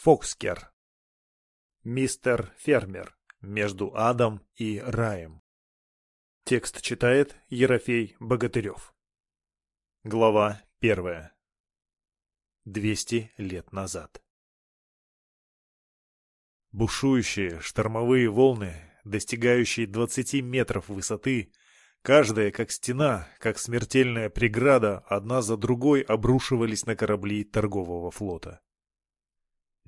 Фокскер. Мистер Фермер. Между адом и раем. Текст читает Ерофей Богатырев. Глава первая. Двести лет назад. Бушующие штормовые волны, достигающие двадцати метров высоты, каждая как стена, как смертельная преграда, одна за другой обрушивались на корабли торгового флота.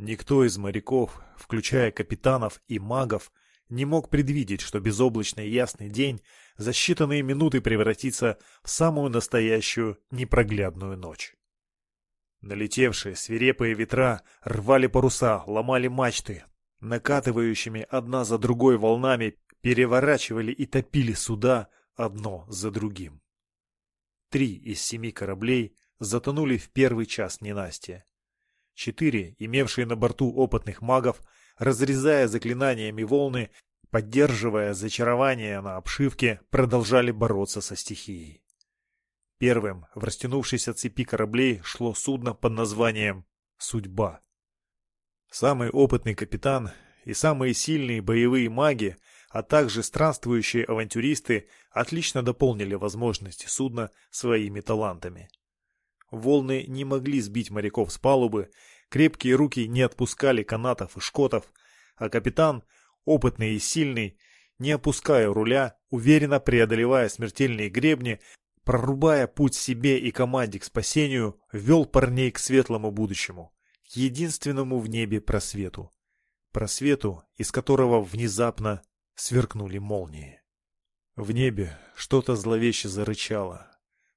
Никто из моряков, включая капитанов и магов, не мог предвидеть, что безоблачный ясный день за считанные минуты превратится в самую настоящую непроглядную ночь. Налетевшие свирепые ветра рвали паруса, ломали мачты, накатывающими одна за другой волнами переворачивали и топили суда одно за другим. Три из семи кораблей затонули в первый час ненастья. Четыре, имевшие на борту опытных магов, разрезая заклинаниями волны, поддерживая зачарование на обшивке, продолжали бороться со стихией. Первым в растянувшейся цепи кораблей шло судно под названием «Судьба». Самый опытный капитан и самые сильные боевые маги, а также странствующие авантюристы отлично дополнили возможности судна своими талантами. Волны не могли сбить моряков с палубы, крепкие руки не отпускали канатов и шкотов, а капитан, опытный и сильный, не опуская руля, уверенно преодолевая смертельные гребни, прорубая путь себе и команде к спасению, вел парней к светлому будущему, к единственному в небе просвету. Просвету, из которого внезапно сверкнули молнии. В небе что-то зловеще зарычало,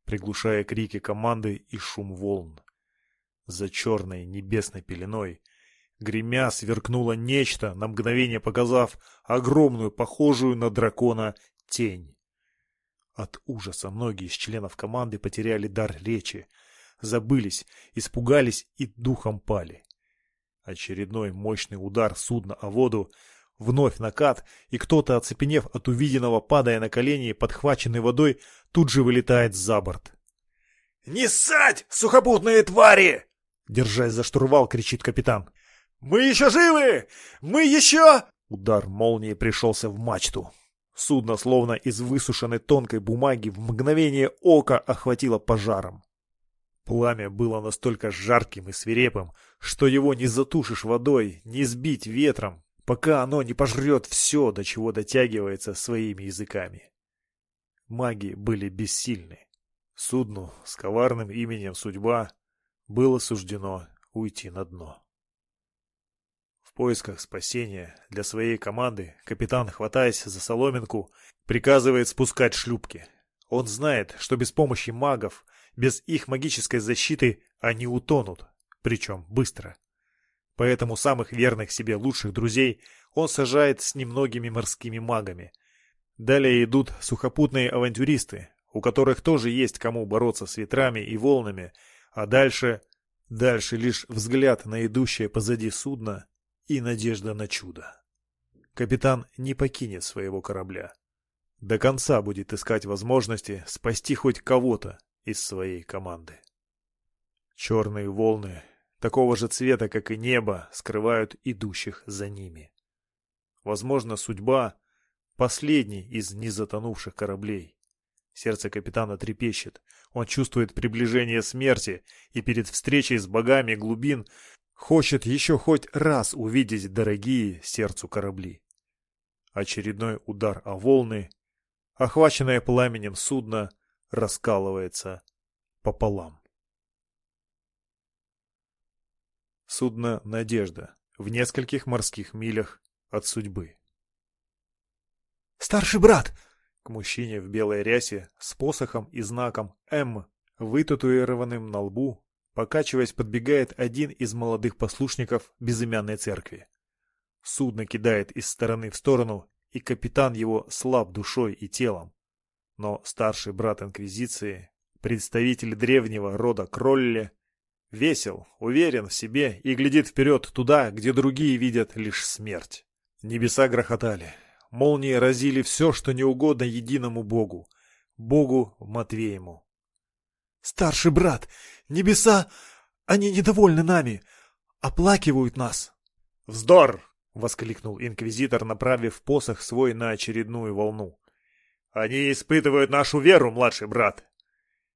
приглушая крики команды и шум волн. За черной небесной пеленой, гремя, сверкнуло нечто, на мгновение показав огромную, похожую на дракона, тень. От ужаса многие из членов команды потеряли дар речи, забылись, испугались и духом пали. Очередной мощный удар судна о воду Вновь накат, и кто-то, оцепенев от увиденного, падая на колени, подхваченный водой, тут же вылетает за борт. «Не ссать, сухопутные твари!» Держась за штурвал, кричит капитан. «Мы еще живы! Мы еще...» Удар молнии пришелся в мачту. Судно, словно из высушенной тонкой бумаги, в мгновение ока охватило пожаром. Пламя было настолько жарким и свирепым, что его не затушишь водой, не сбить ветром, пока оно не пожрет все, до чего дотягивается своими языками. Маги были бессильны. Судну с коварным именем «Судьба» было суждено уйти на дно. В поисках спасения для своей команды капитан, хватаясь за соломинку, приказывает спускать шлюпки. Он знает, что без помощи магов, без их магической защиты они утонут, причем быстро. Поэтому самых верных себе лучших друзей он сажает с немногими морскими магами. Далее идут сухопутные авантюристы, у которых тоже есть кому бороться с ветрами и волнами, а дальше... Дальше лишь взгляд на идущее позади судно и надежда на чудо. Капитан не покинет своего корабля. До конца будет искать возможности спасти хоть кого-то из своей команды. Черные волны такого же цвета, как и небо, скрывают идущих за ними. Возможно, судьба — последний из незатонувших кораблей. Сердце капитана трепещет. Он чувствует приближение смерти и перед встречей с богами глубин хочет еще хоть раз увидеть дорогие сердцу корабли. Очередной удар о волны, охваченное пламенем судно, раскалывается пополам. Судно «Надежда» в нескольких морских милях от судьбы. «Старший брат!» К мужчине в белой рясе с посохом и знаком «М», вытатуированным на лбу, покачиваясь, подбегает один из молодых послушников безымянной церкви. Судно кидает из стороны в сторону, и капитан его слаб душой и телом. Но старший брат Инквизиции, представитель древнего рода Кролле, Весел, уверен в себе и глядит вперед туда, где другие видят лишь смерть. Небеса грохотали. Молнии разили все, что не угодно единому Богу. Богу Матвеему. «Старший брат! Небеса! Они недовольны нами! оплакивают нас. «Вздор!» — воскликнул инквизитор, направив посох свой на очередную волну. «Они испытывают нашу веру, младший брат!»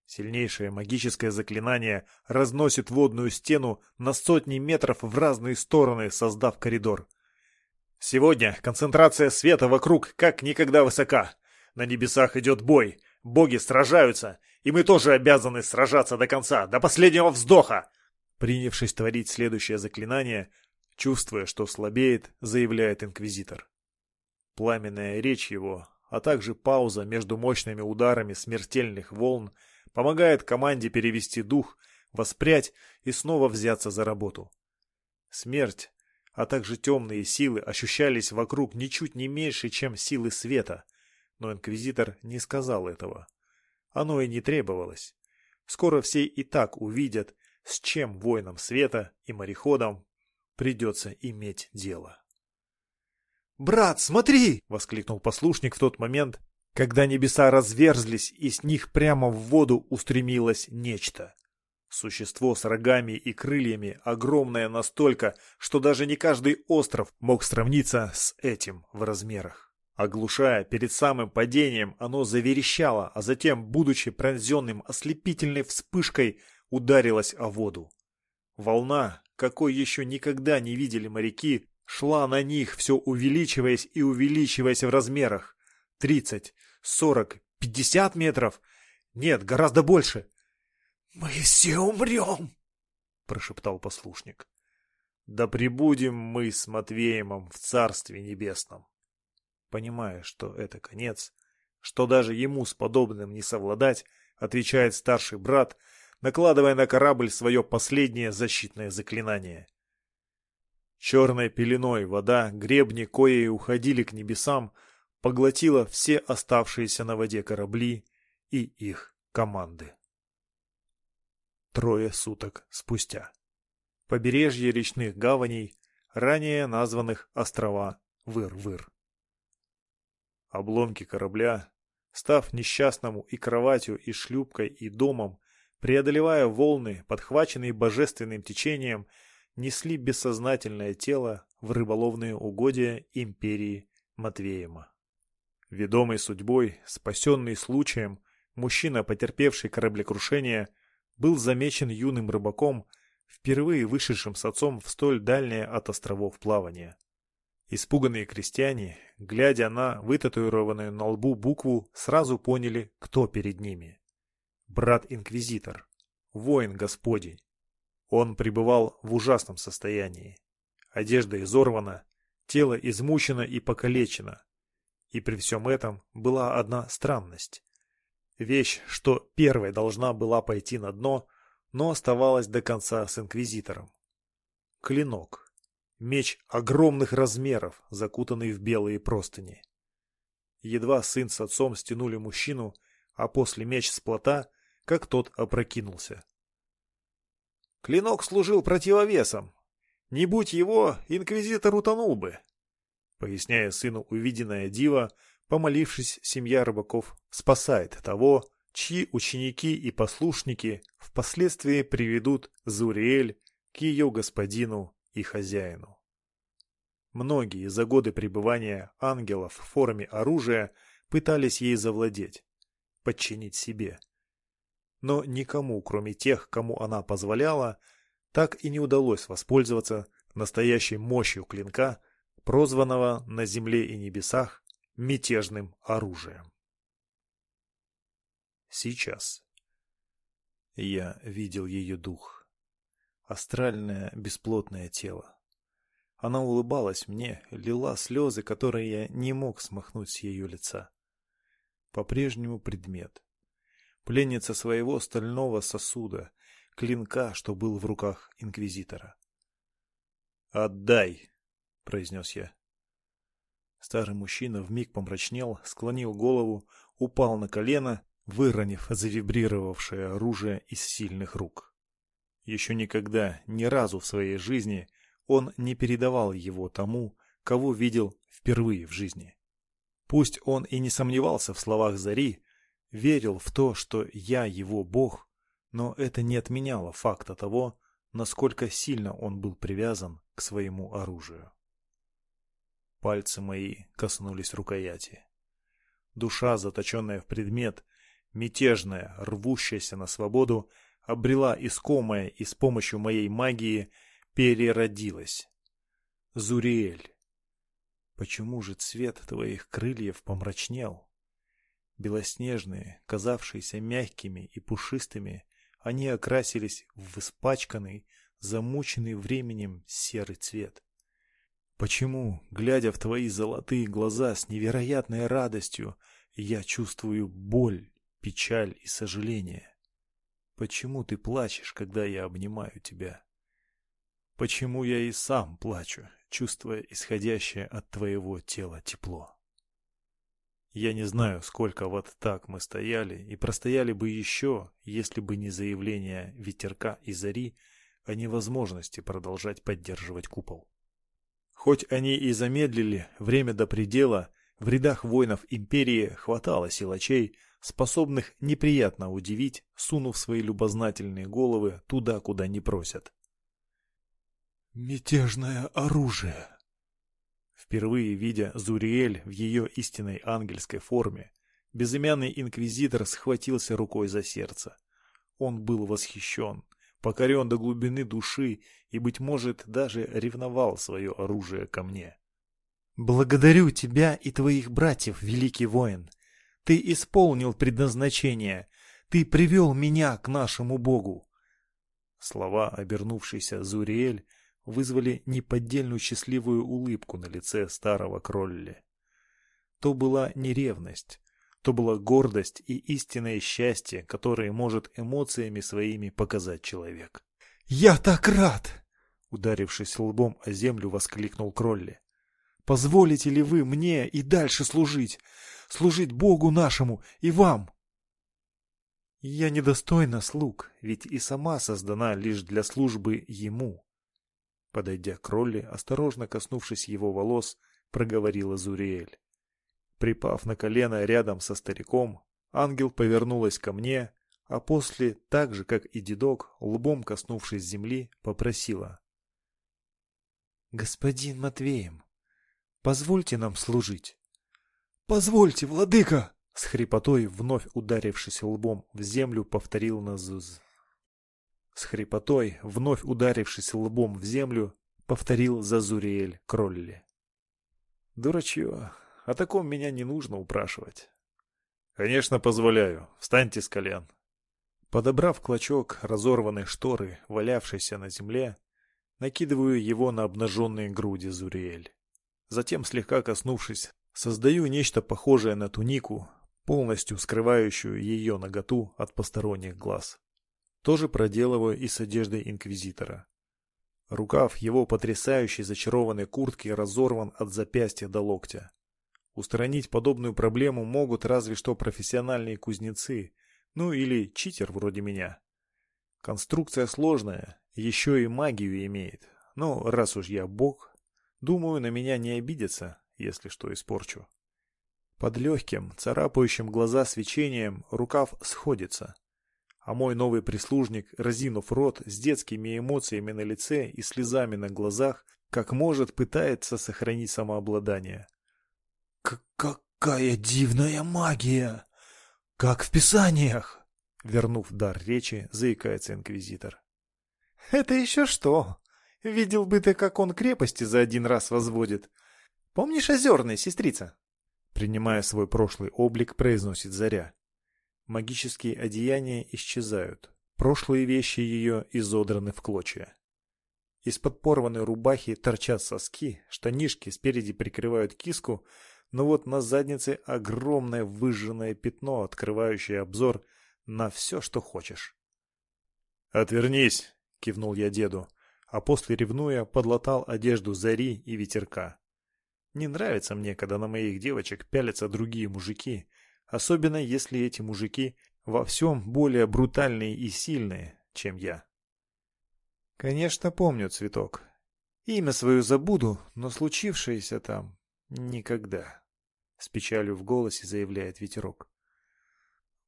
Сильнейшее магическое заклинание разносит водную стену на сотни метров в разные стороны, создав коридор. Сегодня концентрация света вокруг как никогда высока. На небесах идет бой, боги сражаются, и мы тоже обязаны сражаться до конца, до последнего вздоха. Принявшись творить следующее заклинание, чувствуя, что слабеет, заявляет инквизитор. Пламенная речь его, а также пауза между мощными ударами смертельных волн помогает команде перевести дух, воспрять и снова взяться за работу. Смерть, а также темные силы ощущались вокруг ничуть не меньше, чем силы света, но инквизитор не сказал этого. Оно и не требовалось. Скоро все и так увидят, с чем воинам света и мореходам придется иметь дело. «Брат, смотри!» — воскликнул послушник в тот момент, когда небеса разверзлись, и с них прямо в воду устремилось нечто. Существо с рогами и крыльями, огромное настолько, что даже не каждый остров мог сравниться с этим в размерах. Оглушая перед самым падением, оно заверещало, а затем, будучи пронзенным ослепительной вспышкой, ударилось о воду. Волна, какой еще никогда не видели моряки, шла на них, все увеличиваясь и увеличиваясь в размерах. Тридцать, сорок, пятьдесят метров? Нет, гораздо больше. «Мы все умрем!» — прошептал послушник. «Да пребудем мы с Матвеемом в Царстве Небесном!» Понимая, что это конец, что даже ему с подобным не совладать, отвечает старший брат, накладывая на корабль свое последнее защитное заклинание. Черной пеленой вода, гребни кои уходили к небесам, поглотила все оставшиеся на воде корабли и их команды. Трое суток спустя. Побережье речных гаваней, ранее названных острова Выр-Выр. Обломки корабля, став несчастному и кроватью, и шлюпкой, и домом, преодолевая волны, подхваченные божественным течением, несли бессознательное тело в рыболовные угодья империи Матвеема. Ведомый судьбой, спасенный случаем, мужчина, потерпевший кораблекрушение, был замечен юным рыбаком, впервые вышедшим с отцом в столь дальнее от островов плавание. Испуганные крестьяне, глядя на вытатуированную на лбу букву, сразу поняли, кто перед ними. Брат-инквизитор, воин Господень. Он пребывал в ужасном состоянии. Одежда изорвана, тело измучено и покалечено, и при всем этом была одна странность. Вещь, что первой должна была пойти на дно, но оставалась до конца с инквизитором. Клинок. Меч огромных размеров, закутанный в белые простыни. Едва сын с отцом стянули мужчину, а после меч с плота, как тот опрокинулся. Клинок служил противовесом. Не будь его, инквизитор утонул бы. Поясняя сыну увиденное диво, помолившись, семья рыбаков спасает того, чьи ученики и послушники впоследствии приведут Зуриэль к ее господину и хозяину. Многие за годы пребывания ангелов в форме оружия пытались ей завладеть, подчинить себе. Но никому, кроме тех, кому она позволяла, так и не удалось воспользоваться настоящей мощью клинка прозванного на земле и небесах мятежным оружием. Сейчас. Я видел ее дух. Астральное бесплотное тело. Она улыбалась мне, лила слезы, которые я не мог смахнуть с ее лица. По-прежнему предмет. Пленница своего стального сосуда, клинка, что был в руках инквизитора. «Отдай!» Произнес я. Старый мужчина вмиг помрачнел, склонил голову, упал на колено, выронив завибрировавшее оружие из сильных рук. Еще никогда, ни разу в своей жизни он не передавал его тому, кого видел впервые в жизни. Пусть он и не сомневался в словах Зари, верил в то, что я его бог, но это не отменяло факта того, насколько сильно он был привязан к своему оружию. Пальцы мои коснулись рукояти. Душа, заточенная в предмет, мятежная, рвущаяся на свободу, обрела искомое и с помощью моей магии переродилась. Зуриэль. Почему же цвет твоих крыльев помрачнел? Белоснежные, казавшиеся мягкими и пушистыми, они окрасились в испачканный, замученный временем серый цвет. Почему, глядя в твои золотые глаза с невероятной радостью, я чувствую боль, печаль и сожаление? Почему ты плачешь, когда я обнимаю тебя? Почему я и сам плачу, чувствуя исходящее от твоего тела тепло? Я не знаю, сколько вот так мы стояли и простояли бы еще, если бы не заявление ветерка и зари о невозможности продолжать поддерживать купол. Хоть они и замедлили время до предела, в рядах воинов империи хватало силачей, способных неприятно удивить, сунув свои любознательные головы туда, куда не просят. «Мятежное оружие!» Впервые видя Зуриэль в ее истинной ангельской форме, безымянный инквизитор схватился рукой за сердце. Он был восхищен, покорен до глубины души и, быть может, даже ревновал свое оружие ко мне. «Благодарю тебя и твоих братьев, великий воин. Ты исполнил предназначение. Ты привел меня к нашему Богу». Слова, обернувшейся Зуриэль, вызвали неподдельную счастливую улыбку на лице старого Кролли. То была не ревность, то была гордость и истинное счастье, которое может эмоциями своими показать человек. «Я так рад!» Ударившись лбом о землю, воскликнул Кролли. «Позволите ли вы мне и дальше служить? Служить Богу нашему и вам?» «Я недостойна слуг, ведь и сама создана лишь для службы Ему». Подойдя к Ролли, осторожно коснувшись его волос, проговорила Зуриэль. Припав на колено рядом со стариком, ангел повернулась ко мне, а после, так же как и дедок, лбом коснувшись земли, попросила: «Господин Матвеем, позвольте нам служить». «Позвольте, владыка!» С хрипотой, вновь ударившись лбом в землю, повторил Назуз. С хрипотой, вновь ударившись лбом в землю, повторил Зазуриэль Кролли. «Дурачье, о таком меня не нужно упрашивать». «Конечно, позволяю. Встаньте с колен». Подобрав клочок разорванной шторы, валявшейся на земле, Накидываю его на обнаженные груди Зуриэль. Затем, слегка коснувшись, создаю нечто похожее на тунику, полностью скрывающую ее наготу от посторонних глаз. Тоже проделываю и с одеждой инквизитора. Рукав его потрясающей зачарованной куртки разорван от запястья до локтя. Устранить подобную проблему могут разве что профессиональные кузнецы, ну или читер вроде меня. Конструкция сложная, еще и магию имеет. Ну, раз уж я бог, думаю, на меня не обидятся, если что испорчу. Под легким, царапающим глаза свечением рукав сходится. А мой новый прислужник, разинув рот, с детскими эмоциями на лице и слезами на глазах, как может, пытается сохранить самообладание. «Какая дивная магия! Как в писаниях!» Вернув дар речи, заикается инквизитор. Это еще что? Видел бы ты, как он крепости за один раз возводит. Помнишь озерные, сестрица? Принимая свой прошлый облик, произносит Заря. Магические одеяния исчезают. Прошлые вещи ее изодраны в клочья. Из-под порванной рубахи торчат соски, штанишки спереди прикрывают киску, но вот на заднице огромное выжженное пятно, открывающее обзор на все, что хочешь. «Отвернись!» — кивнул я деду, а после, ревнуя, подлатал одежду Зари и Ветерка. Не нравится мне, когда на моих девочек пялятся другие мужики, особенно если эти мужики во всем более брутальные и сильные, чем я. Конечно, помню, Цветок. Имя свое забуду, но случившееся там никогда. С печалью в голосе заявляет Ветерок.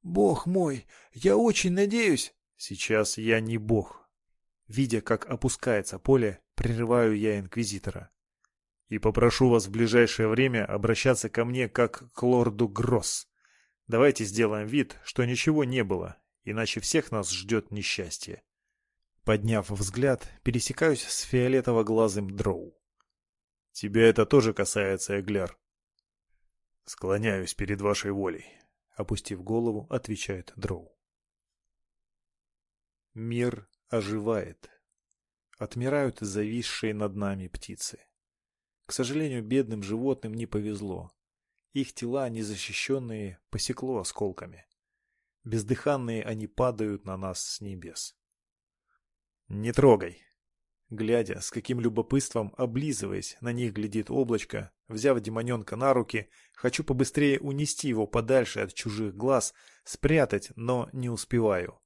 Бог мой, я очень надеюсь. Сейчас я не бог, Видя, как опускается поле, прерываю я инквизитора. И попрошу вас в ближайшее время обращаться ко мне как к лорду Гросс. Давайте сделаем вид, что ничего не было, иначе всех нас ждет несчастье. Подняв взгляд, пересекаюсь с фиолетово-глазым дроу. Тебя это тоже касается, Эгляр. Склоняюсь перед вашей волей. Опустив голову, отвечает дроу. Мир оживает. Отмирают зависшие над нами птицы. К сожалению, бедным животным не повезло. Их тела, незащищенные, посекло осколками. Бездыханные они падают на нас с небес. «Не трогай!» Глядя, с каким любопытством, облизываясь, на них глядит облачко, взяв демоненка на руки, хочу побыстрее унести его подальше от чужих глаз, спрятать, но не успеваю.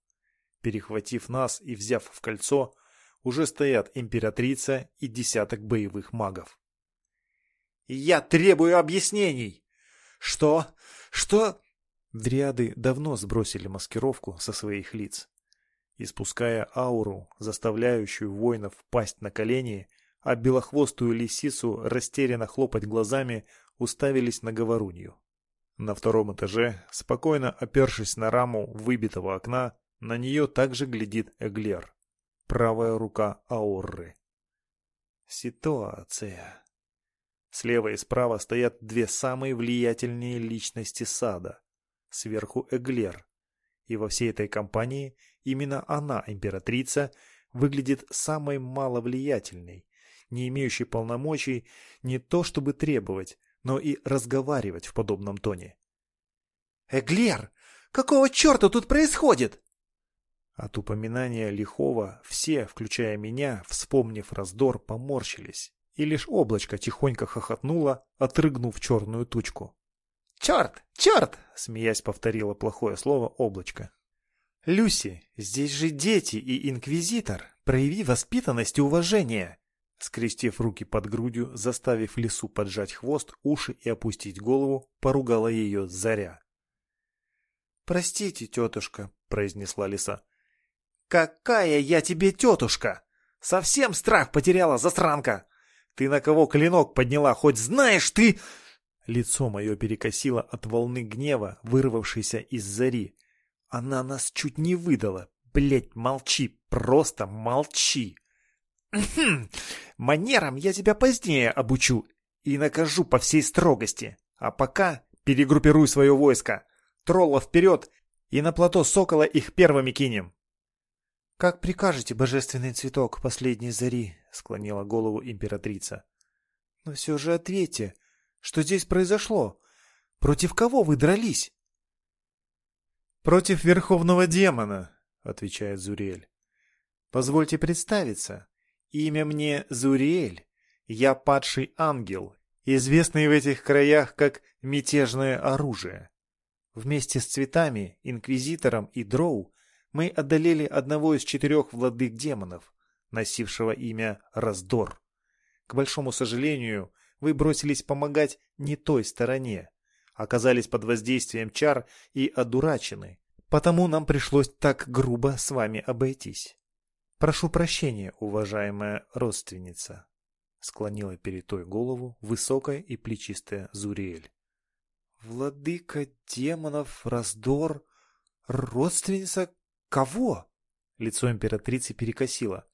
Перехватив нас и взяв в кольцо, уже стоят императрица и десяток боевых магов. «Я требую объяснений!» «Что? Что?» Дриады давно сбросили маскировку со своих лиц. Испуская ауру, заставляющую воинов пасть на колени, а белохвостую лисицу растерянно хлопать глазами, уставились на говорунью. На втором этаже, спокойно опершись на раму выбитого окна, на нее также глядит Эглер, правая рука Аурры. Ситуация. Слева и справа стоят две самые влиятельные личности сада. Сверху Эглер. И во всей этой компании именно она, императрица, выглядит самой маловлиятельной, не имеющей полномочий не то чтобы требовать, но и разговаривать в подобном тоне. «Эглер! Какого черта тут происходит?» От упоминания лихого все, включая меня, вспомнив раздор, поморщились и лишь облачко тихонько хохотнуло, отрыгнув черную тучку. «Черт! Черт!» — смеясь повторила плохое слово облачко. «Люси, здесь же дети и инквизитор. Прояви воспитанность и уважение!» Скрестив руки под грудью, заставив лису поджать хвост, уши и опустить голову, поругала ее Заря. «Простите, тетушка», — произнесла лиса. «Какая я тебе тетушка! Совсем страх потеряла, засранка! Ты на кого клинок подняла, хоть знаешь ты...» Лицо мое перекосило от волны гнева, вырвавшейся из зари. Она нас чуть не выдала. Блять, молчи, просто молчи. Манерам я тебя позднее обучу и накажу по всей строгости. А пока перегруппируй свое войско. Тролла вперед и на плато Сокола их первыми кинем. «Как прикажете, божественный цветок последней зари», — склонила голову императрица. «Но все же ответьте, что здесь произошло? Против кого вы дрались?» «Против верховного демона», — отвечает Зуриэль. «Позвольте представиться. Имя мне Зуриэль. Я падший ангел, известный в этих краях как мятежное оружие. Вместе с цветами, инквизитором и дроу мы одолели одного из четырех владык демонов, носившего имя Раздор. К большому сожалению, вы бросились помогать не той стороне, оказались под воздействием чар и одурачены, потому нам пришлось так грубо с вами обойтись. Прошу прощения, уважаемая родственница, склонила перед той голову высокая и плечистая Зуриэль. Владыка демонов, раздор, родственница «Кого?» Лицо императрицы перекосило.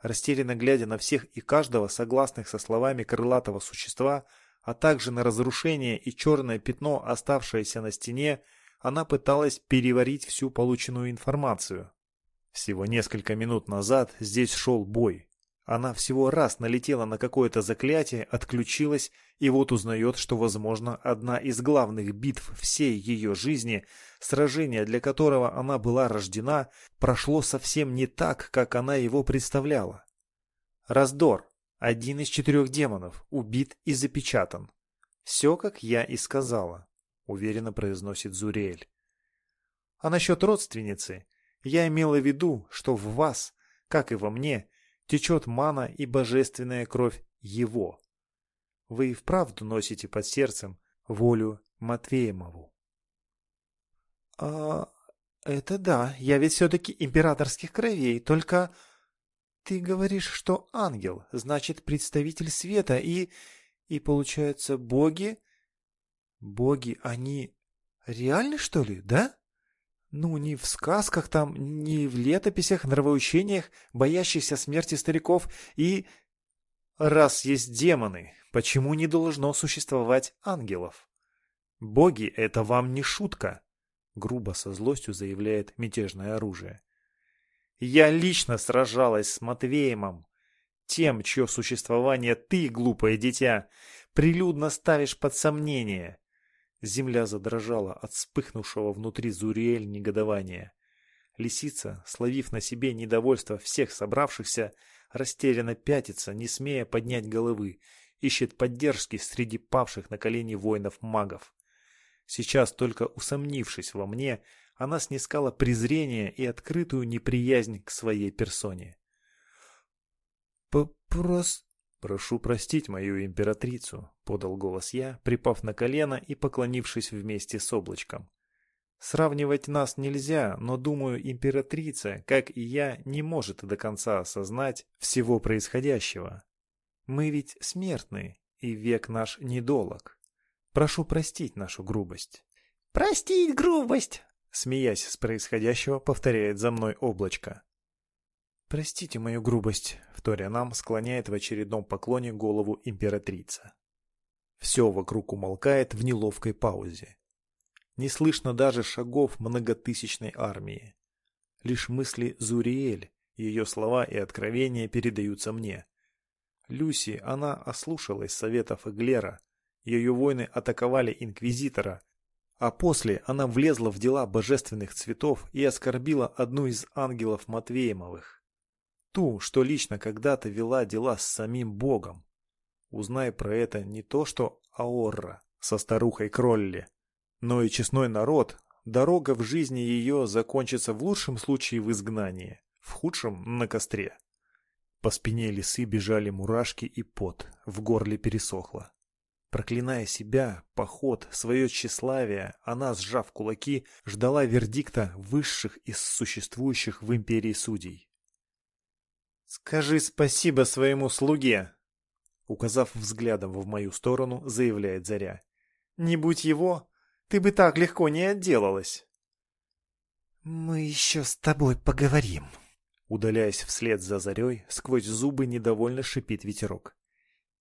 Растерянно глядя на всех и каждого, согласных со словами крылатого существа, а также на разрушение и черное пятно, оставшееся на стене, она пыталась переварить всю полученную информацию. Всего несколько минут назад здесь шел бой. Она всего раз налетела на какое-то заклятие, отключилась и вот узнает, что, возможно, одна из главных битв всей ее жизни, сражение, для которого она была рождена, прошло совсем не так, как она его представляла. Раздор. Один из четырех демонов, убит и запечатан. Все, как я и сказала, уверенно произносит Зурель. А насчет родственницы, я имела в виду, что в вас, как и во мне, течет мана и божественная кровь Его. Вы и вправду носите под сердцем волю Матвеемову. «А это да, я ведь все-таки императорских кровей, только...» Ты говоришь, что ангел, значит, представитель света, и... И получается, боги... Боги, они реальны, что ли, да? Ну, не в сказках там, не в летописях, нравоучениях, боящихся смерти стариков и... Раз есть демоны, почему не должно существовать ангелов? Боги — это вам не шутка, — грубо со злостью заявляет мятежное оружие. Я лично сражалась с Матвеемом, тем, чье существование ты, глупое дитя, прилюдно ставишь под сомнение. Земля задрожала от вспыхнувшего внутри Зуриэль негодования. Лисица, словив на себе недовольство всех собравшихся, растерянно пятится, не смея поднять головы, ищет поддержки среди павших на колени воинов-магов. Сейчас, только усомнившись во мне, она снискала презрение и открытую неприязнь к своей персоне. «Попрос...» «Прошу простить мою императрицу», — подал голос я, припав на колено и поклонившись вместе с облачком. «Сравнивать нас нельзя, но, думаю, императрица, как и я, не может до конца осознать всего происходящего. Мы ведь смертны, и век наш недолог. Прошу простить нашу грубость». «Простить грубость!» Смеясь с происходящего, повторяет за мной облачко. «Простите мою грубость», — вторя нам склоняет в очередном поклоне голову императрица. Все вокруг умолкает в неловкой паузе. Не слышно даже шагов многотысячной армии. Лишь мысли Зуриэль, ее слова и откровения передаются мне. Люси, она ослушалась советов Эглера. Ее воины атаковали Инквизитора, а после она влезла в дела божественных цветов и оскорбила одну из ангелов Матвеемовых. Ту, что лично когда-то вела дела с самим Богом. Узнай про это не то что Аорра со старухой Кролли, но и честной народ, дорога в жизни ее закончится в лучшем случае в изгнании, в худшем — на костре. По спине лисы бежали мурашки и пот, в горле пересохло. Проклиная себя, поход, свое тщеславие, она, сжав кулаки, ждала вердикта высших из существующих в империи судей. «Скажи спасибо своему слуге!» Указав взглядом в мою сторону, заявляет Заря. «Не будь его, ты бы так легко не отделалась!» «Мы еще с тобой поговорим!» Удаляясь вслед за Зарей, сквозь зубы недовольно шипит ветерок.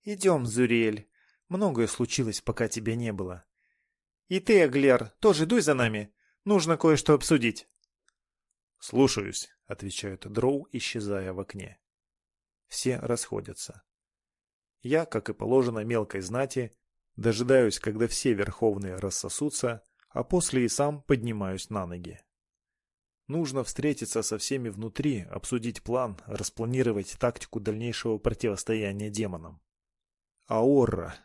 «Идем, Зурель, Многое случилось, пока тебя не было. И ты, Аглер, тоже дуй за нами. Нужно кое-что обсудить. Слушаюсь, отвечают Дроу, исчезая в окне. Все расходятся. Я, как и положено мелкой знати, дожидаюсь, когда все верховные рассосутся, а после и сам поднимаюсь на ноги. Нужно встретиться со всеми внутри, обсудить план, распланировать тактику дальнейшего противостояния демонам. Аорра,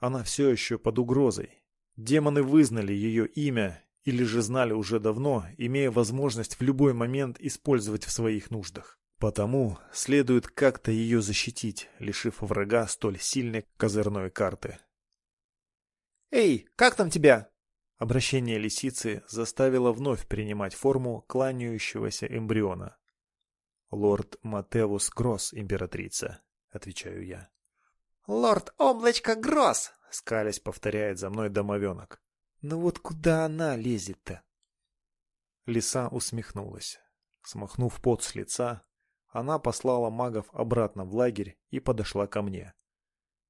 она все еще под угрозой. Демоны вызнали ее имя или же знали уже давно, имея возможность в любой момент использовать в своих нуждах. Потому следует как-то ее защитить, лишив врага столь сильной козырной карты. «Эй, как там тебя?» Обращение лисицы заставило вновь принимать форму кланяющегося эмбриона. «Лорд Матеус Гросс, императрица», — отвечаю я. «Лорд Облачко Гросс!» — скалясь повторяет за мной домовенок. «Ну вот куда она лезет-то?» Лиса усмехнулась. Смахнув пот с лица, она послала магов обратно в лагерь и подошла ко мне.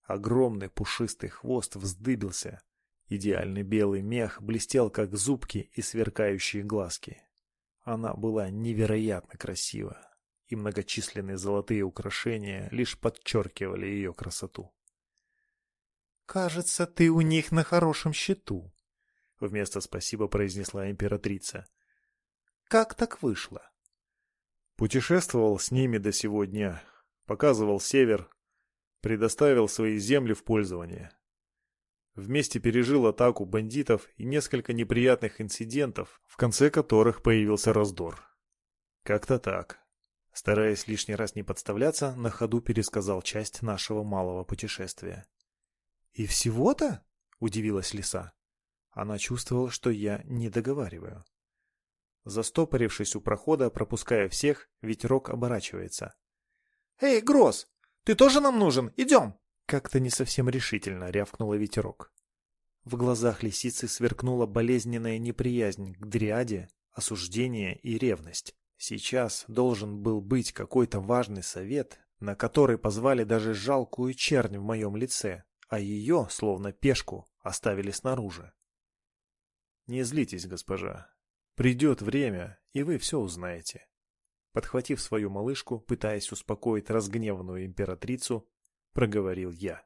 Огромный пушистый хвост вздыбился. Идеальный белый мех блестел, как зубки и сверкающие глазки. Она была невероятно красива и многочисленные золотые украшения лишь подчеркивали ее красоту. «Кажется, ты у них на хорошем счету», — вместо «спасибо» произнесла императрица. «Как так вышло?» Путешествовал с ними до сегодня, показывал север, предоставил свои земли в пользование. Вместе пережил атаку бандитов и несколько неприятных инцидентов, в конце которых появился раздор. Как-то так. Стараясь лишний раз не подставляться, на ходу пересказал часть нашего малого путешествия. «И всего-то?» — удивилась лиса. Она чувствовала, что я не договариваю. Застопорившись у прохода, пропуская всех, ветерок оборачивается. «Эй, Гроз, ты тоже нам нужен? Идем!» Как-то не совсем решительно рявкнула ветерок. В глазах лисицы сверкнула болезненная неприязнь к дриаде, осуждение и ревность. Сейчас должен был быть какой-то важный совет, на который позвали даже жалкую чернь в моем лице, а ее, словно пешку, оставили снаружи. «Не злитесь, госпожа. Придет время, и вы все узнаете». Подхватив свою малышку, пытаясь успокоить разгневанную императрицу, проговорил я.